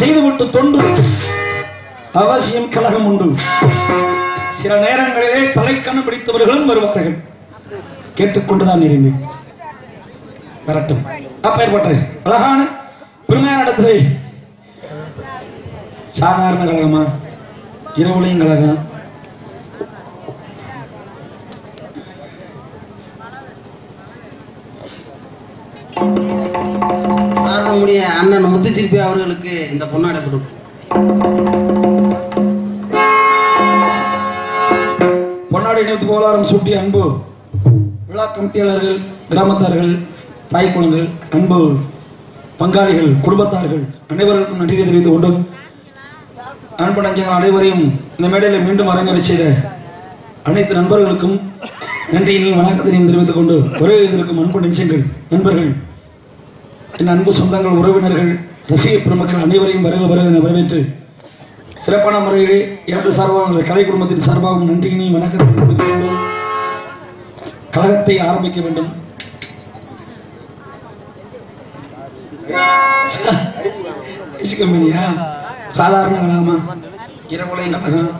செய்துவிட்டு தொண்டு. அவசியம் கழகம் உண்டு. சில நேரங்களிலே தலைக்கண்ணு பிடித்தவர்களும் வருவார்கள். கேட்டுக்கொண்டுதான் இருந்தேன். வரட்டும். அப்பேற்பட்டது அழகான பெருமையான இடத்துல. சாதாரண கழகமா? இரவுலையும் கழகம். அண்ணன் முத்துச்சிற்பி அவர்களுக்கு இந்த பொன்னாடை கொடுப்போம். பொன்னாடி இணைத்து கோலாரம் சுட்டி அன்பு விழா கமிட்டியாளர்கள் கிராமத்தார்கள் தாய் குழந்தைகள் அன்பு பங்காளிகள் குடும்பத்தார்கள் அனைவருக்கும் நன்றியை தெரிவித்துக் கொண்டு அன்பு நஞ்சங்கள் அனைவரையும் இந்த மேடையில் மீண்டும் அரங்கேறி செய்த அனைத்து நண்பர்களுக்கும் நன்றியினையும் வணக்கத்தினையும் தெரிவித்துக் கொண்டு ஒரே இதற்கும் அன்பு நெஞ்சங்கள் நண்பர்கள் என் அன்பு சொந்தங்கள் உறவினர்கள் ரசிக பெருமக்கள் அனைவரையும் வருக வருக என வரவேற்று சிறப்பான முறையிலே எனது சார்பாக எனது கலை குடும்பத்தின் சார்பாகவும் நன்றியினையும் வணக்கத்தை தெரிவித்துக் கொண்டு கழகத்தை ஆரம்பிக்க வேண்டும். கம்பெனியா சாதாரண கழகமா? இரவுலையும் கழகம்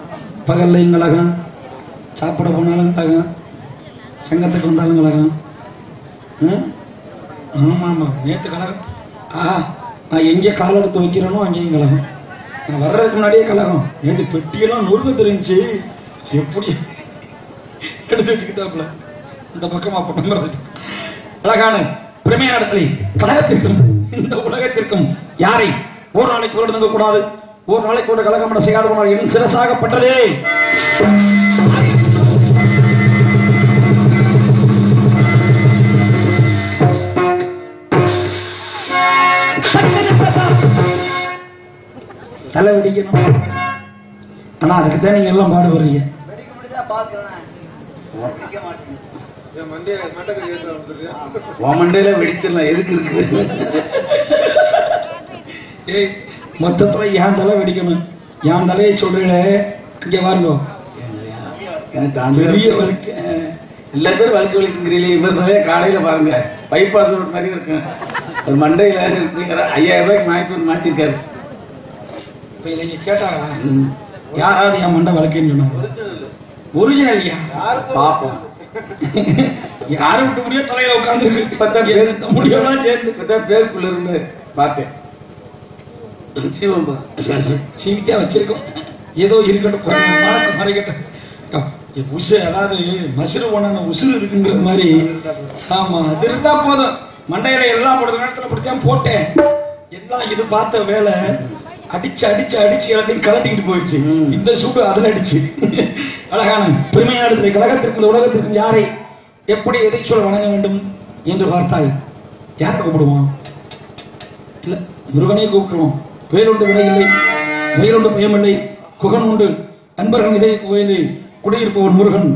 பகல்லையும் கழகம் சாப்பிட போனாலும் கழகம் சங்கத்துக்கு வந்தாலும் கழகம் ம்? ஆமாம். ஆமாம் நேற்று கழகம் ஆ நான் எங்கே கால் எடுத்து வைக்கிறேனோ அங்கேயும் கழகம் நான் வர்றதுக்கு முன்னாடியே கழகம் நேற்று பெட்டியெல்லாம் நொறுக்க தெரிஞ்சு எப்படி எடுத்து வச்சுக்கிட்டாப்புல? இந்த பக்கமாக பக்கம் அழகான பிரமையான இடத்துல கழகத்திற்கும் இந்த உலகத்திற்கும் யாரை ஒரு நாளைக்கு கூட கூடாது ஒரு நாளைக்கு கூட கழகம் செய்யாத போனால் என் சிறசாகப்பட்டதே தலை வெடிக்கணும். ஆனா அதுக்கு தான் நீங்க எல்லாம் பாடுபடுறீங்க மண்டையில வெடிச்சிடலாம். எதுக்கு இருக்குது? ஏய் மொத்தத்துல என் தலை வெடிக்கணும். என் தலையை சொல்றீங்கள இங்க பாருங்க பெரிய வலிக்கு. எல்லா பேரும் வலிக்கு வலிக்குங்கிறீங்களே. இவர் நிறைய காலையில பாருங்க. பைபாஸ் ரோட் மாதிரி இருக்கு. ஒரு மண்டையில. ஐயாயிரம் ரூபாய்க்கு வாங்கிட்டு மாட்டிருக்காரு. இப்ப நீங்க கேட்டாங்களா. யாராவது என் மண்டை வளர்க்கன்னு சொன்னாங்க ஒரிஜினல் பாப்போம். யாரும் விட்டு முடிய தலையில உட்காந்துருக்கு முடியெல்லாம் சேர்ந்து. பேருக்குள்ள இருந்து பார்த்தேன். சீவித்தா வச்சிருக்கோம். ஏதோ இருக்கட்டும். மறைக்கட்டும். உசு அதாவது மசுறு போன உசுறு இருக்குங்கிற மாதிரி. ஆமா அது இருந்தா போதும். மண்டையில எல்லாம் போடுற நேரத்துல பிடிச்சான் போட்டேன். எல்லாம் இது பார்த்த வேலை. அடிச்சு அடிச்சு அடிச்சு எல்லாத்தையும் கலட்டிக்கிட்டு போயிடுச்சு. இந்த சூடு அதில் அடிச்சு. அழகான பெருமையான கழகத்திற்கும் இந்த உலகத்திற்கும் யாரை எப்படி எதை சொல்ல வணங்க வேண்டும் என்று பார்த்தால் யாரை கூப்பிடுவோம் இல்ல முருகனை கூப்பிட்டுருவோம் வேலுண்டு வினை இல்லை. மயிலுண்டு பயமில்லை குகன் உண்டு. அன்பர்கள் இதய கோயிலில் குடியிருப்பவன் முருகன்.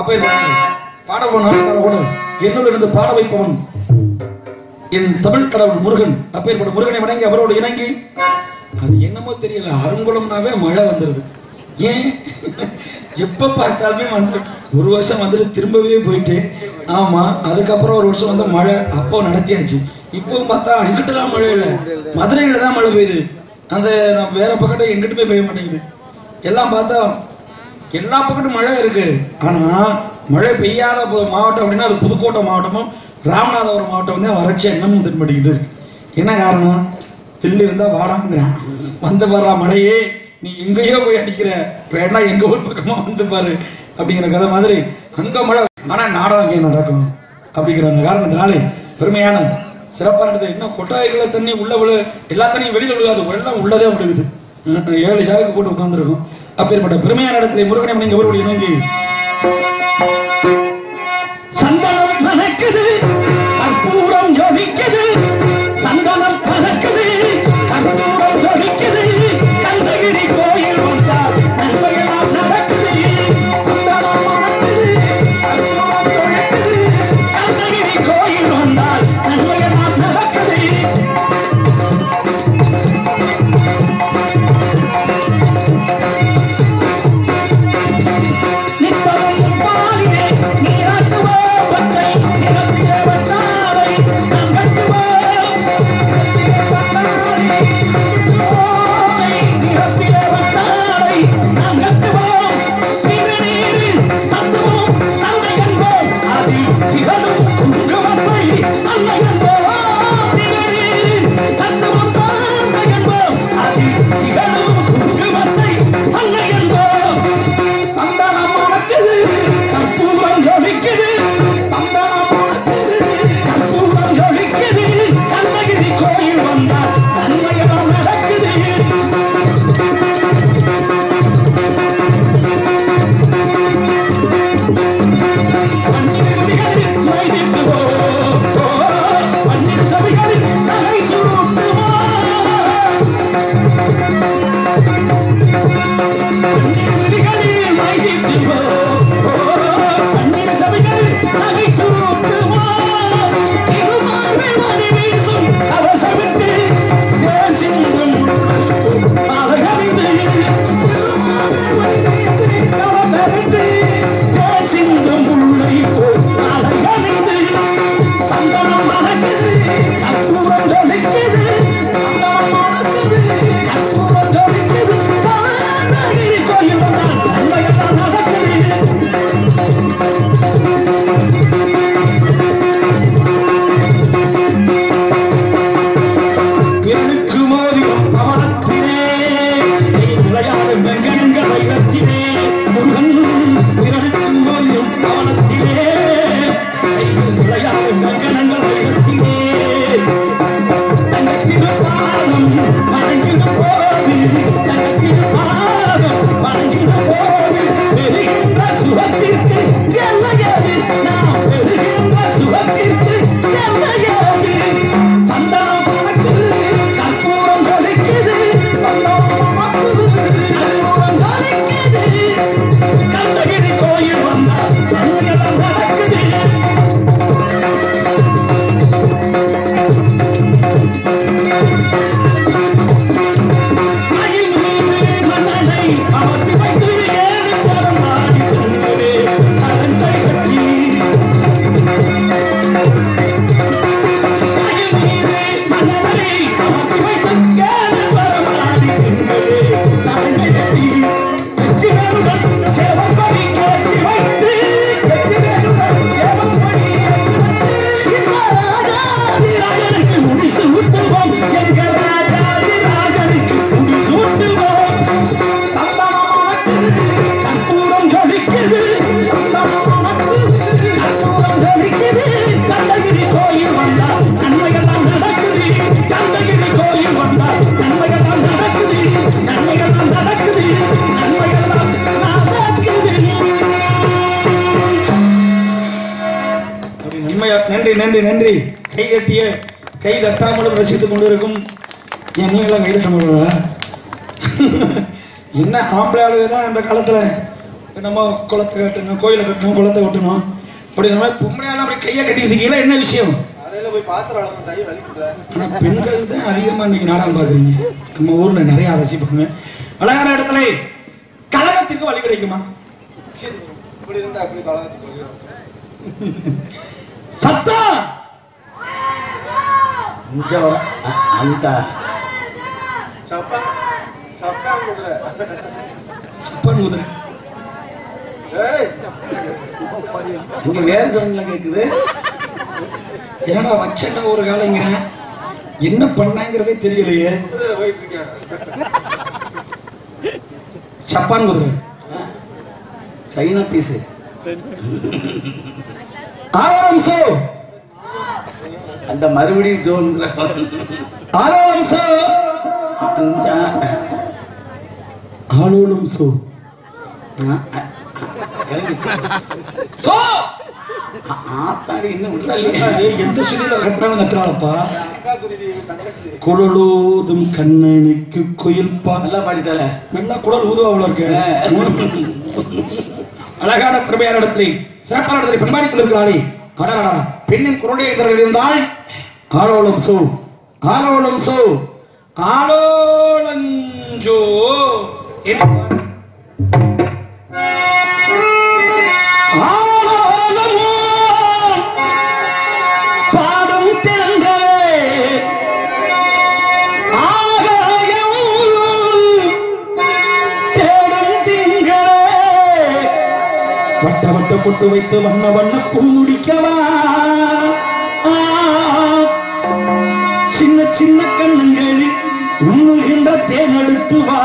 அப்ப பாட போனாலும் கூட இருந்து பாட வைப்பவன் என் தமிழ் கடவுள் முருகன் அப்பேற்பட்ட முருகனை வணங்கி அவரோடு இணங்கி அது என்னமோ தெரியல அருங்குளம்னாவே மழை வந்துடுது ஏன்? எப்ப பார்த்தாலுமே வந்து ஒரு வருஷம் வந்துட்டு திரும்பவே போயிட்டு ஆமா அதுக்கப்புறம் ஒரு வருஷம் வந்து மழை அப்போ நடத்தியாச்சு. இப்பவும் பார்த்தா அங்கிட்டுலாம் மழை இல்லை. மதுரையில தான் மழை பெய்யுது. அந்த நான் வேற பக்கத்தை எங்கிட்டுமே பெய்ய மாட்டேங்குது. எல்லாம் பார்த்தா எல்லா பக்கத்தும் மழை இருக்கு. ஆனா மழை பெய்யாத மாவட்டம் அப்படின்னா அது புதுக்கோட்டை மாவட்டமும் ராமநாதபுரம் மாவட்டம் தான் வறட்சி இன்னமும் தென்பட்டுக்கிட்டு இருக்கு என்ன காரணம்? தில்லு இருந்தா வாடாங்கிறான். வந்து பாரு மழையே நீ எங்கேயோ போய் அடிக்கிற. வேணா எங்க ஊர் பக்கமா வந்து பாரு அப்படிங்கிற கதை மாதிரி அங்க மழை ஆனா நாடகம் இங்கே நடக்கும்? அப்படிங்கிற காரணத்தினாலே பெருமையான சிறப்பானது இன்னும் கொட்டாய்களை தண்ணி உள்ள விழு எல்லா தண்ணியும் வெளியில விழுகாது. எல்லாம் உள்ளதே விழுகுது. ஏழு சாவுக்கு போட்டு உட்கார்ந்துருக்கும். அப்பேற்பட்ட பெருமையான இடத்துல முருகனை நீங்க ஒரு இணங்கி சந்தனம் மணக்குது. கை கட்டிய கை தட்டாமலும் ரசித்துக் கொண்டிருக்கும் என் நீங்களாம் கை தட்ட முடியாதா என்ன ஆம்பளை ஆளுங்க தான் இந்த காலத்துல? நம்ம குளத்தை கட்டணும் கோயிலை கட்டணும் குளத்தை கட்டணும் அப்படிங்கிற மாதிரி பொம்பளை ஆளு அப்படி கையை கட்டிட்டு இருக்கீங்களா? என்ன விஷயம்? காலையில போய் ஆனா பெண்கள் தான் அதிகமா இன்னைக்கு நாடகம் பாக்குறீங்க நம்ம ஊர்ல நிறைய ரசிப்பாங்க. அழகான இடத்துல கழகத்திற்கு வழி கிடைக்குமா? சத்தம்! அ- அந்த. சப்பான் குதிரை இங்க வேற சவுண்ட்ல கேக்குது. என்னடா வச்சண்டா ஒரு காலங்க என்ன பண்ணாங்கிறதே தெரியலையே. சப்பான் குதிரை. China piece. ஆறாம் சோ. அந்த மறுபடியும் தோன்ற ஆறாம் சோ. ஆத்தாடி இன்னும் எந்த சுதியில கத்துறாலும் கத்துறாளப்பா குழலூதும் கண்ணனுக்கு குயில் பா நல்லா பாடிட்டால நல்லா குழல் ஊதுவா அவ்வளோ இருக்கு அழகான பிரமையான இடத்துல சிறப்பான இடத்துல பண்பாடி கொண்டிருக்கிறாளே கடகடம் பெண்ணின் குரலை இருந்தால் ஆலோலம் சோ ஆலோலம் சோ ஆலோலஞ்சோ என்ன பொட்டு வைத்து வண்ண வண்ண பூ சின்ன சின்ன கண்ணங்களில் உண்ணுகின்ற தேன் எடுத்து வா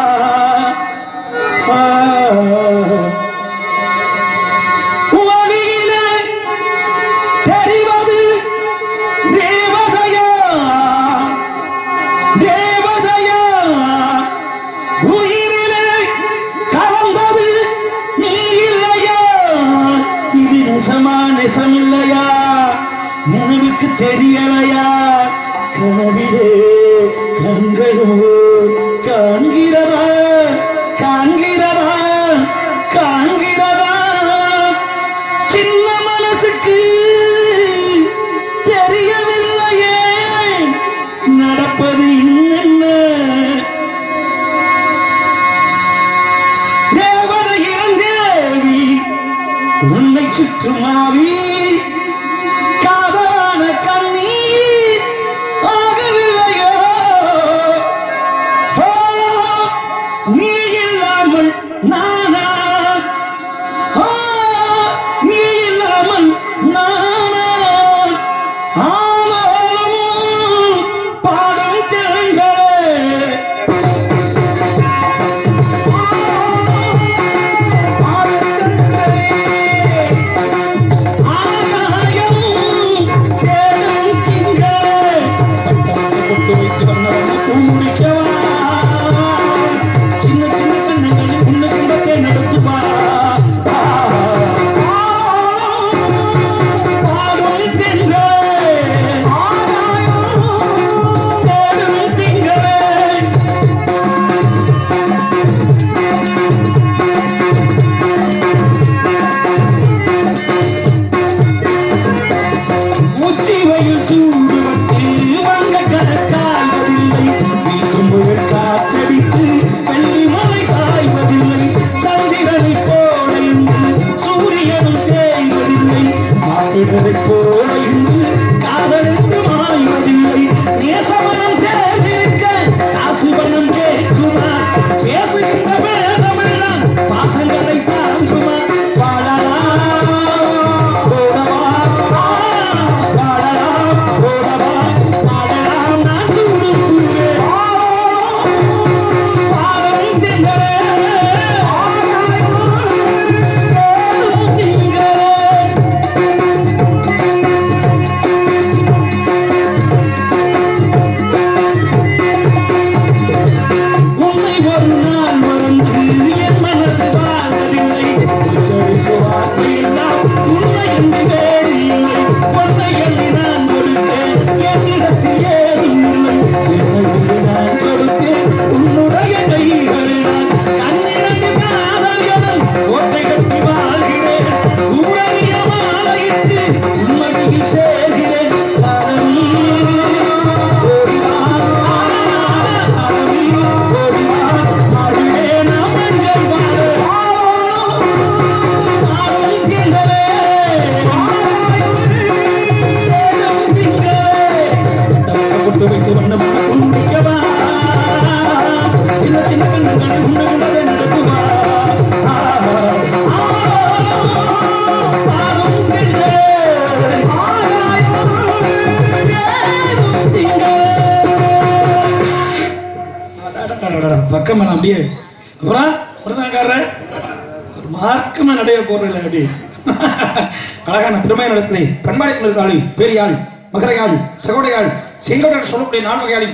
நான்மகையாளி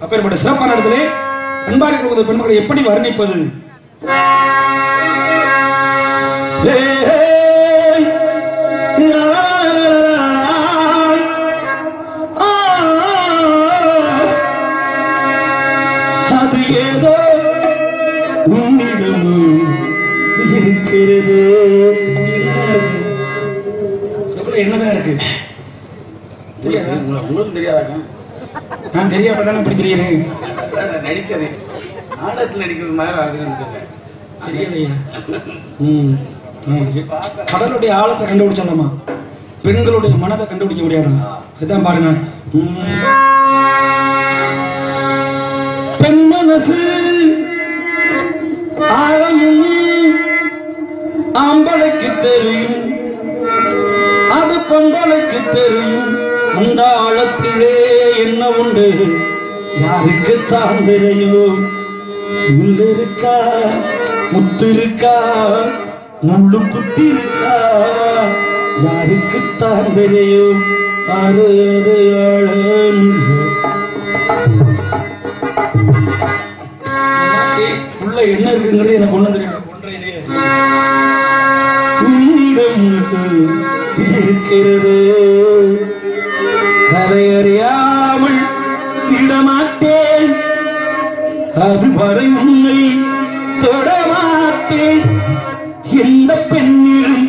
அப்பேற்பட்ட சிறப்பான இடத்திலே அன்பாரி கொடுத்த பெண்மக்களை எப்படி வர்ணிப்பது? ஏதோ உன்னிடம் இருக்கிறது. என்னதான் இருக்கு? உங்களுக்கு தெரியாதாங்க நான் தெரியாம தானே இப்படி தெரியுறேன் நடிக்கிறது நாடகத்தில் நடிக்கிறது மாதிரி ஆகுதுன்னு கடலுடைய ஆழத்தை கண்டுபிடிச்சலாமா பெண்களுடைய மனதை கண்டுபிடிக்க முடியாது? அதுதான் பாருங்க. பெண் மனசு ஆழமும் ஆம்பளைக்கு தெரியும். அது பொம்பளைக்கு தெரியும். அந்த ஆழத்திலே என்ன உண்டு. யாருக்குத்தான் தெரியும்? உள்ளிருக்கா? முத்திருக்கா? முள்ளு குத்திருக்கா யாருக்குத்தான் தெரியும்? அறுது உள்ள என்ன இருக்குங்கிறது எனக்கு ஒண்ணு தெரியும் இருக்கிறது. கரையறி அதுவரை உன்னை தொடமாட்டேன் எந்த பெண்ணிலும்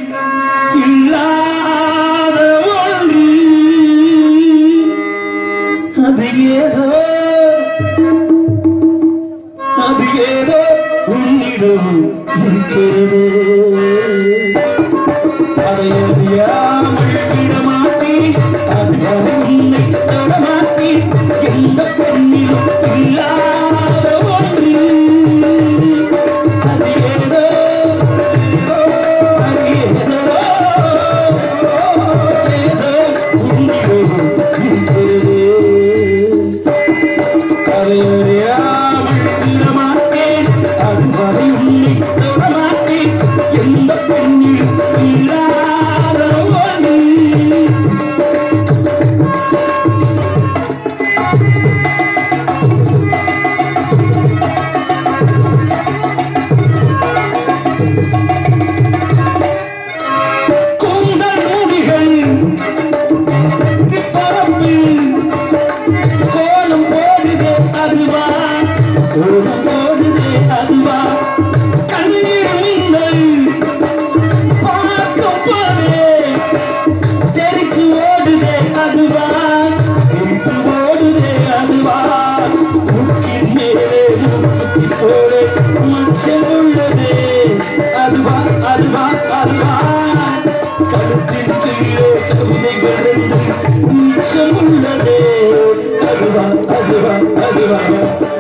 Gracias.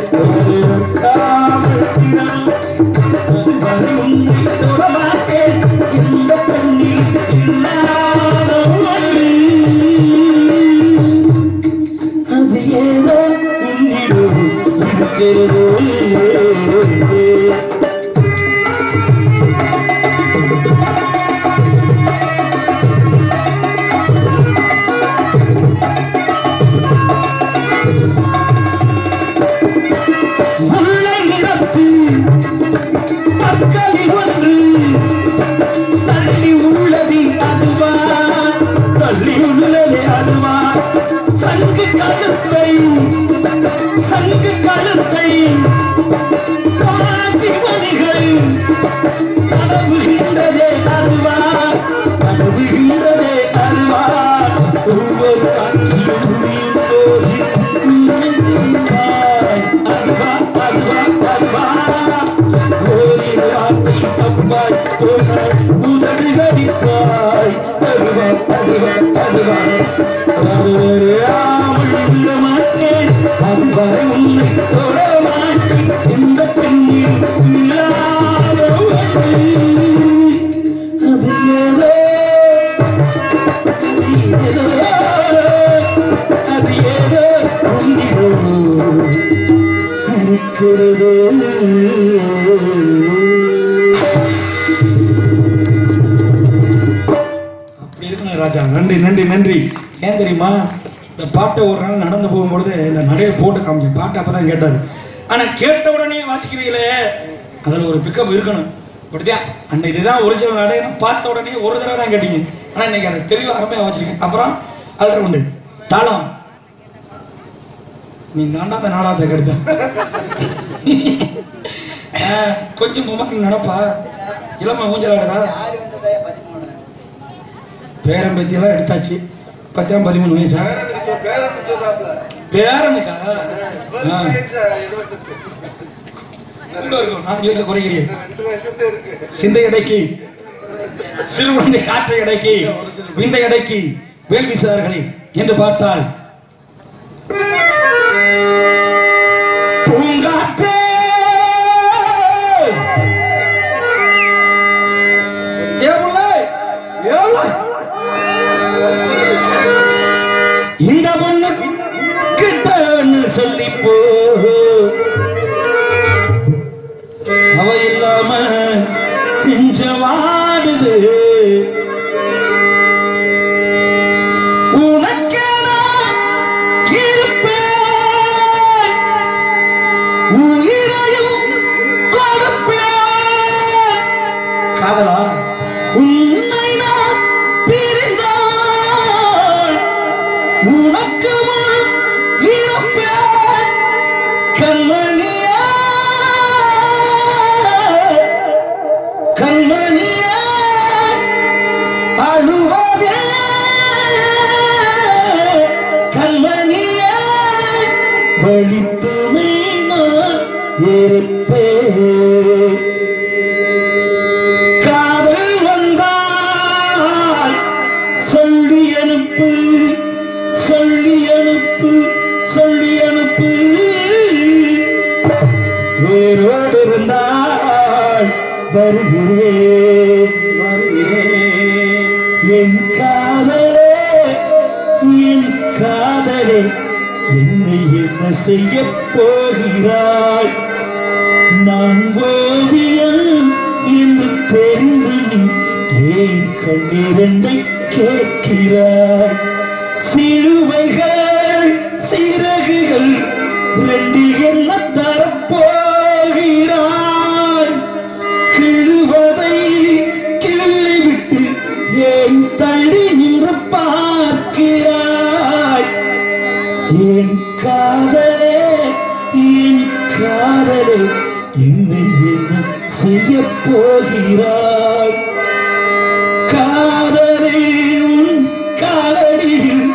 பாட்டை ஒரு நாள் நடந்து போகும்பொழுது இந்த நடையை போட்டு காமிச்சு பாட்டை அப்பதான் கேட்டாரு. ஆனா கேட்ட உடனே வாசிக்கிறீங்களே அதுல ஒரு பிக்கப் இருக்கணும். அப்படிதான் அந்த இதுதான் ஒரிஜினல் நடை பார்த்த உடனே ஒரு தடவை தான் கேட்டீங்க. ஆனா இன்னைக்கு அதை தெளிவு அருமையா வச்சிருக்கேன். அப்புறம் அதில் உண்டு தாளம். நீ தாண்டாத நாடாத கெடுத்த. கொஞ்சம் முமக்கு நடப்பா இளம ஊஞ்சலாடுதா பேரம் எடுத்தாச்சு. பத்தாம் பதிமூணு வயசா? பேரனுக்கா ஆ. கூட இருக்கும் நாலு வயசு சிந்தை அடைக்கி சிறுவனை காற்றை அடக்கி விந்தை அடக்கி வேல் என்று பார்த்தால் Vale போகிறாய். காதலே உன் காலடியில்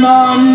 நான்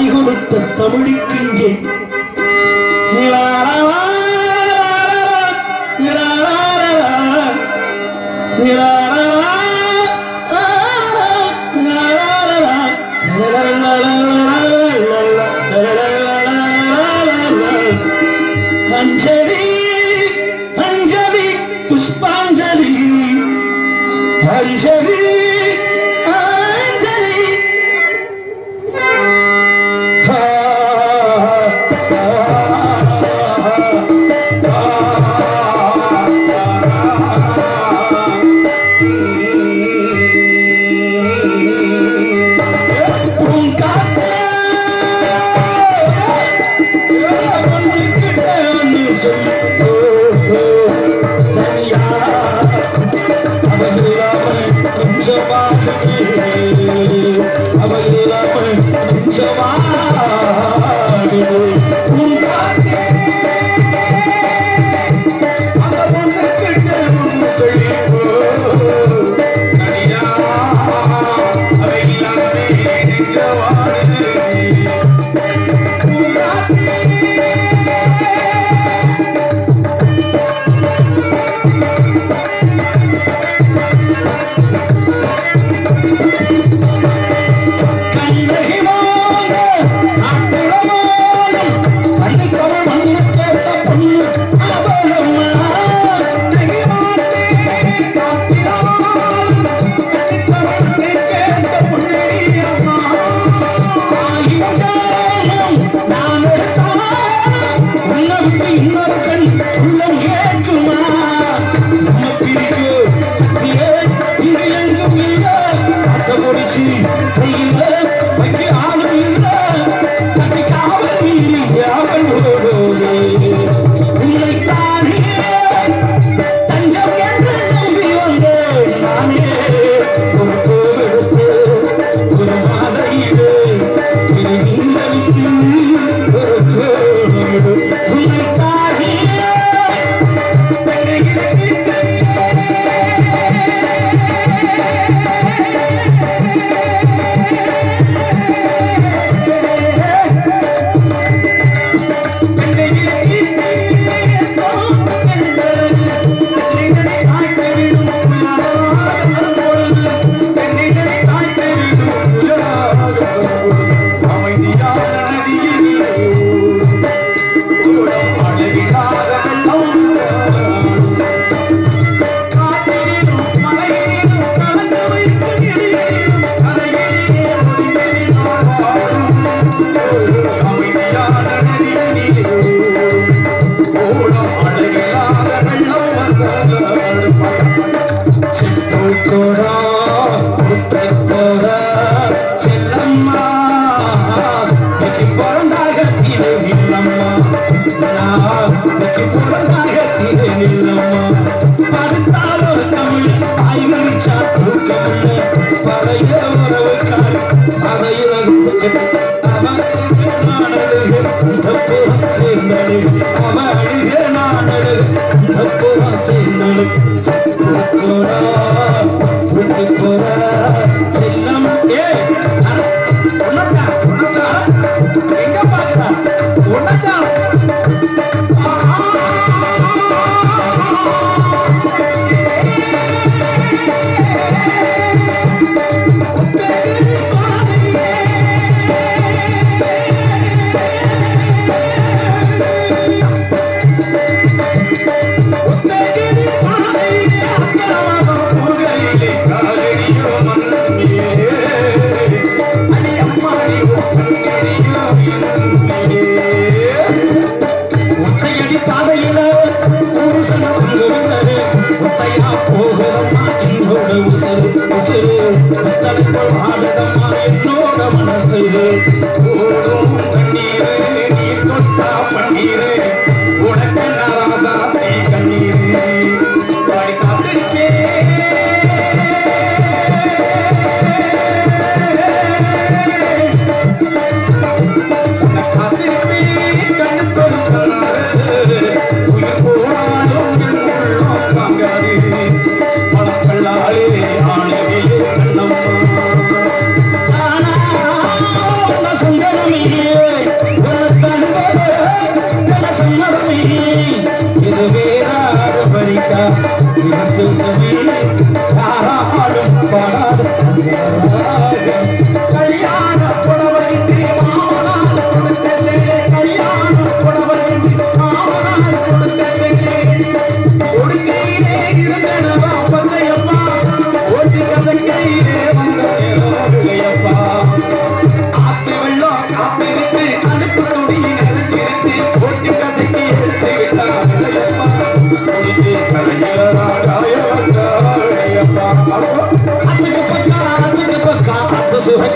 தாய் கொடுத்த தமிழுக்கு இங்கே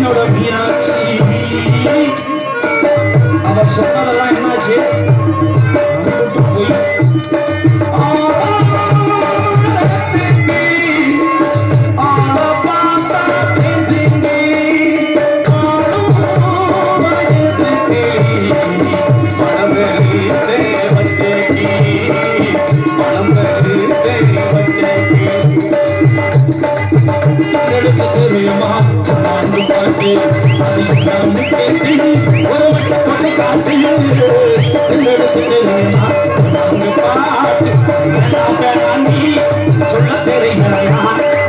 என்னோட என்னோட மீனாட்சி அவர் சொல்ல தெரியலையா நான்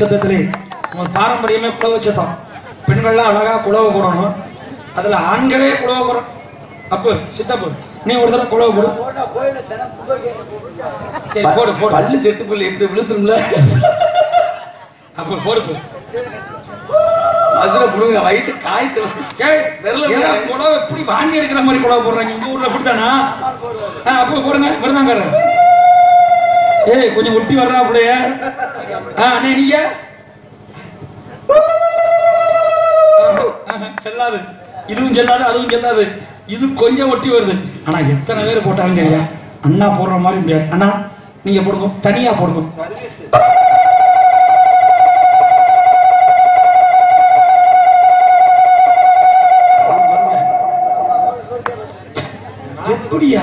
சத்தத்திலே நம்ம பாரம்பரியமே குலவை சத்தம் பெண்கள்லாம் அழகா குலவை போடணும். அதுல ஆண்களே குலவை போடணும். அப்பு சித்தப்பு நீ ஒரு தடவை குலவை போடு. போடு போடு. பல்லு செட்டு புள்ளி எப்படி விழுத்துரும்ல அப்போ போடு போடு மதுரை புடுங்க வயிற்று காய்த்து. குலவை இப்படி வாங்கி எடுக்கிற மாதிரி குலவை போடுறாங்க. உங்க ஊர்ல அப்படித்தானா? அப்போ போடுங்க விருதாங்காரர் ஏய் கொஞ்சம் ஒட்டி வர்றா அப்படியே அண்ணே நீங்க செல்லாது. இதுவும் செல்லாது அதுவும் செல்லாது. இது கொஞ்சம் ஒட்டி வருது. ஆனா எத்தனை பேர் போட்டாலும் சரியா? அண்ணா போடுற மாதிரி முடியாது. அண்ணா நீங்க போடுங்க. தனியா போடுங்க. எப்படியா?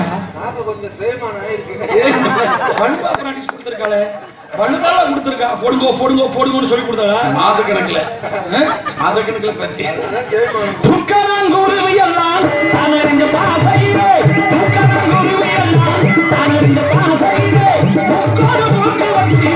வலுவா வலுதான கொடுத்துருக்கா. போடுங்க போடுங்க போடுங்கன்னு சொல்லி கொடுத்தாங்க மாசக்கணக்கில் மாசக்கணக்கில் பச்சு துக்கராங்குருவி எல்லாம் தான் அறிஞ்ச பாசையிலே. துக்கராங்குருவி எல்லாம் தான் பாசையிலே. முக்கோடு முக்க வச்சு